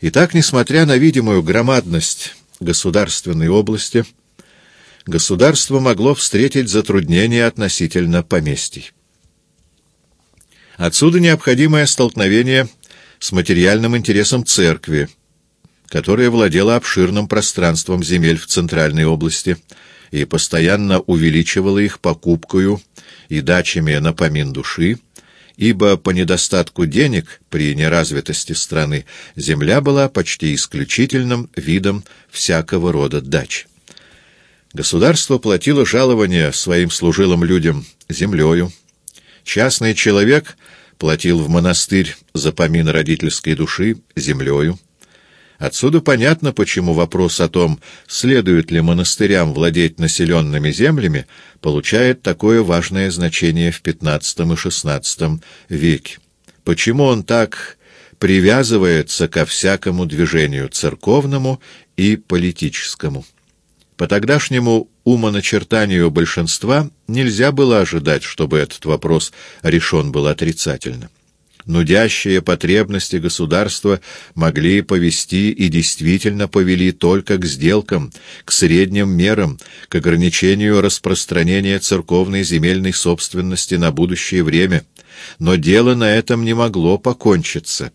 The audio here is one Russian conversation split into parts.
Итак, несмотря на видимую громадность государственной области, государство могло встретить затруднения относительно поместий. Отсюда необходимое столкновение с материальным интересом церкви, которая владела обширным пространством земель в Центральной области и постоянно увеличивала их покупкою и дачами на помин души, ибо по недостатку денег при неразвитости страны земля была почти исключительным видом всякого рода дач. Государство платило жалования своим служилым людям землею. Частный человек платил в монастырь за помин родительской души землею. Отсюда понятно, почему вопрос о том, следует ли монастырям владеть населенными землями, получает такое важное значение в XV и XVI веке. Почему он так привязывается ко всякому движению церковному и политическому. По тогдашнему умоначертанию большинства нельзя было ожидать, чтобы этот вопрос решен был отрицательно нудящие потребности государства могли повести и действительно повели только к сделкам, к средним мерам, к ограничению распространения церковной земельной собственности на будущее время. Но дело на этом не могло покончиться.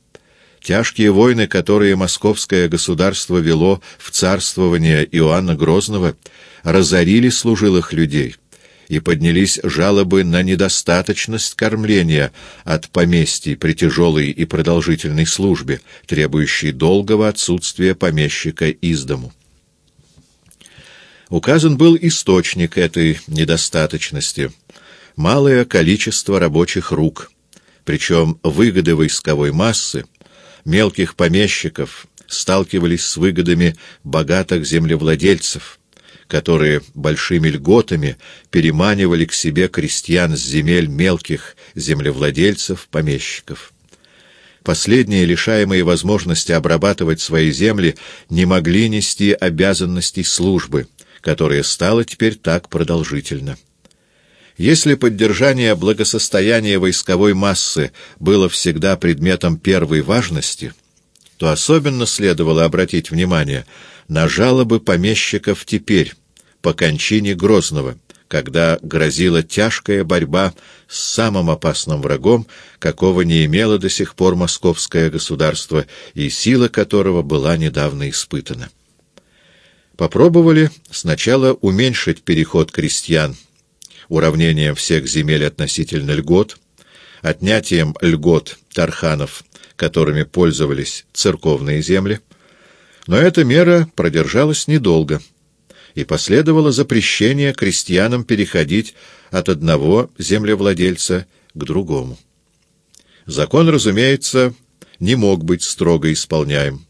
Тяжкие войны, которые московское государство вело в царствование Иоанна Грозного, разорили служилых людей — и поднялись жалобы на недостаточность кормления от поместий при тяжелой и продолжительной службе, требующей долгого отсутствия помещика из дому. Указан был источник этой недостаточности — малое количество рабочих рук, причем выгоды войсковой массы, мелких помещиков сталкивались с выгодами богатых землевладельцев — которые большими льготами переманивали к себе крестьян с земель мелких землевладельцев, помещиков. Последние, лишаемые возможности обрабатывать свои земли, не могли нести обязанностей службы, которая стала теперь так продолжительна. Если поддержание благосостояния войсковой массы было всегда предметом первой важности, то особенно следовало обратить внимание на жалобы помещиков теперь, по кончине Грозного, когда грозила тяжкая борьба с самым опасным врагом, какого не имело до сих пор московское государство и сила которого была недавно испытана. Попробовали сначала уменьшить переход крестьян уравнением всех земель относительно льгот, отнятием льгот тарханов, которыми пользовались церковные земли, но эта мера продержалась недолго — и последовало запрещение крестьянам переходить от одного землевладельца к другому. Закон, разумеется, не мог быть строго исполняем.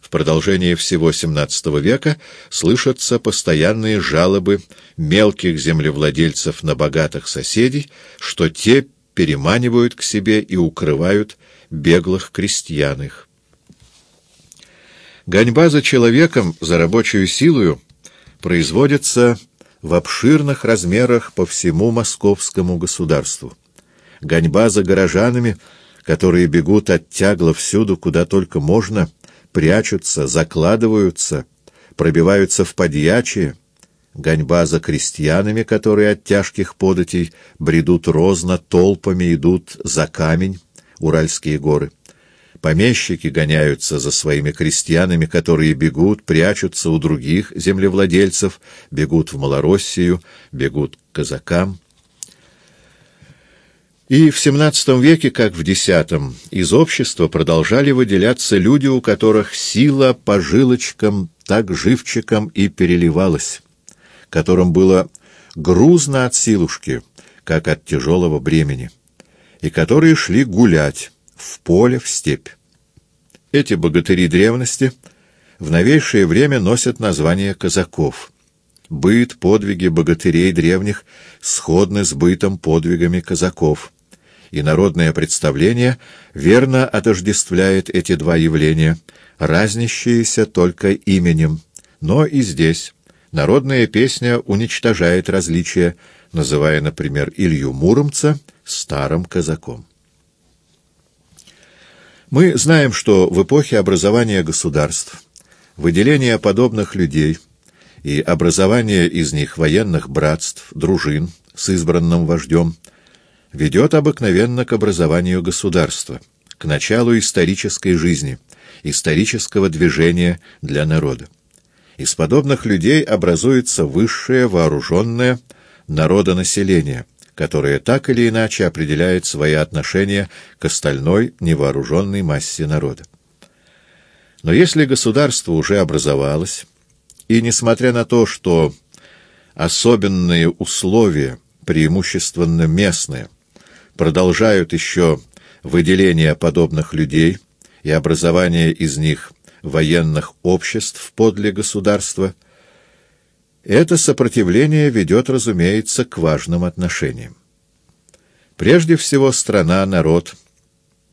В продолжении всего XVII века слышатся постоянные жалобы мелких землевладельцев на богатых соседей, что те переманивают к себе и укрывают беглых крестьян их. Гоньба за человеком, за рабочую силою производится в обширных размерах по всему московскому государству. Гоньба за горожанами, которые бегут от тягла всюду, куда только можно, прячутся, закладываются, пробиваются в подьячие. Гоньба за крестьянами, которые от тяжких податей бредут розно, толпами идут за камень, Уральские горы. Помещики гоняются за своими крестьянами, которые бегут, прячутся у других землевладельцев, бегут в Малороссию, бегут к казакам. И в XVII веке, как в X, из общества продолжали выделяться люди, у которых сила по жилочкам так живчиком и переливалась, которым было грузно от силушки, как от тяжелого бремени, и которые шли гулять, в поле, в степь. Эти богатыри древности в новейшее время носят название казаков. Быт, подвиги богатырей древних сходны с бытом, подвигами казаков. И народное представление верно отождествляет эти два явления, разнящиеся только именем. Но и здесь народная песня уничтожает различия, называя, например, Илью Муромца старым казаком. Мы знаем, что в эпохе образования государств выделение подобных людей и образование из них военных братств, дружин с избранным вождем ведет обыкновенно к образованию государства, к началу исторической жизни, исторического движения для народа. Из подобных людей образуется высшее вооруженное народонаселение, которое так или иначе определяет свои отношения к остальной невооруженной массе народа. Но если государство уже образовалось, и несмотря на то, что особенные условия, преимущественно местные, продолжают еще выделение подобных людей и образование из них военных обществ подле государства, это сопротивление ведет, разумеется, к важным отношениям. Прежде всего, страна, народ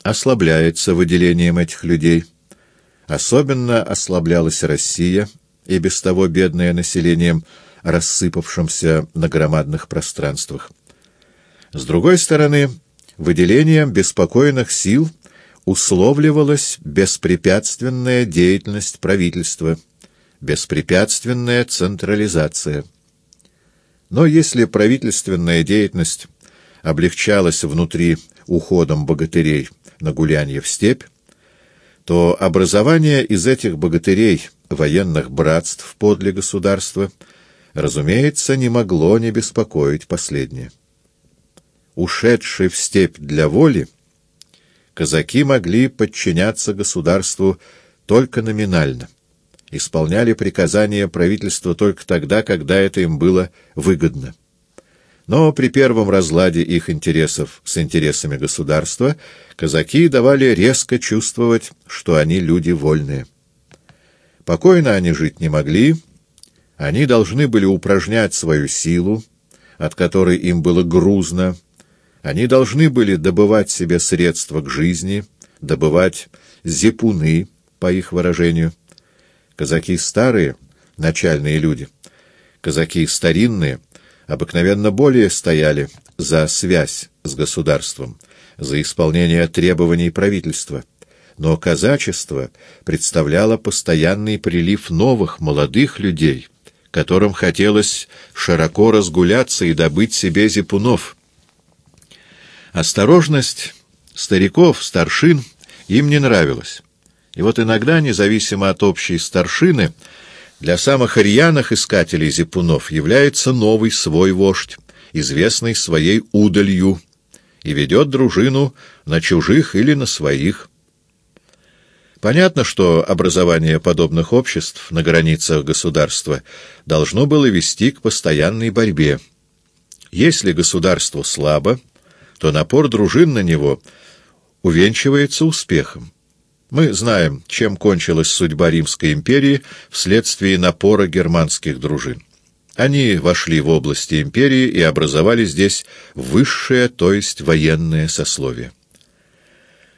ослабляется выделением этих людей. Особенно ослаблялась Россия, и без того бедное населением, рассыпавшимся на громадных пространствах. С другой стороны, выделением беспокойных сил – условливалась беспрепятственная деятельность правительства, беспрепятственная централизация. Но если правительственная деятельность облегчалась внутри уходом богатырей на гулянье в степь, то образование из этих богатырей военных братств подле государства, разумеется, не могло не беспокоить последнее. Ушедший в степь для воли — казаки могли подчиняться государству только номинально, исполняли приказания правительства только тогда, когда это им было выгодно. Но при первом разладе их интересов с интересами государства казаки давали резко чувствовать, что они люди вольные. Покойно они жить не могли, они должны были упражнять свою силу, от которой им было грузно, они должны были добывать себе средства к жизни, добывать зипуны, по их выражению. Казаки старые, начальные люди, казаки старинные, обыкновенно более стояли за связь с государством, за исполнение требований правительства. Но казачество представляло постоянный прилив новых, молодых людей, которым хотелось широко разгуляться и добыть себе зипунов — Осторожность стариков, старшин им не нравилась. И вот иногда, независимо от общей старшины, для самых рьяных искателей зипунов является новый свой вождь, известный своей удалью, и ведет дружину на чужих или на своих. Понятно, что образование подобных обществ на границах государства должно было вести к постоянной борьбе. Если государство слабо, то напор дружин на него увенчивается успехом. Мы знаем, чем кончилась судьба Римской империи вследствие напора германских дружин. Они вошли в области империи и образовали здесь высшее, то есть военное сословие.